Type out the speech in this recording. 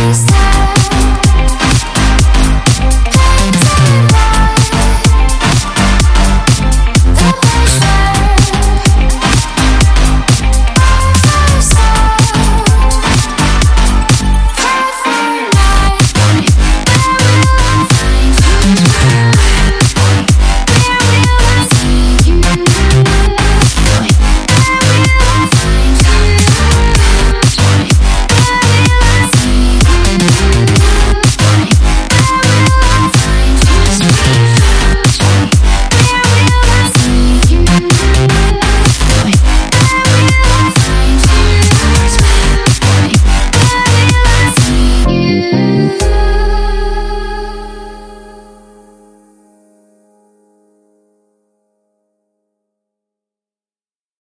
Peace.